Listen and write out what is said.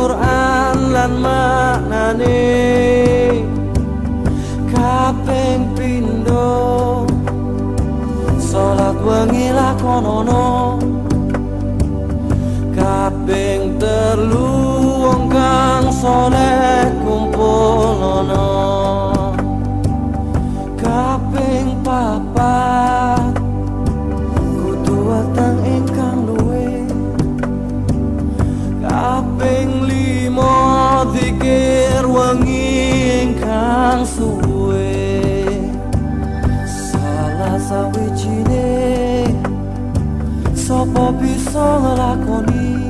Quran lan maknane. Nono kaping telu wong kang soleh kumpul nono kaping papat kudu watang ingkang luwe. Kaping limo dikir wengi ingkang suwe sapa bisa nglakoni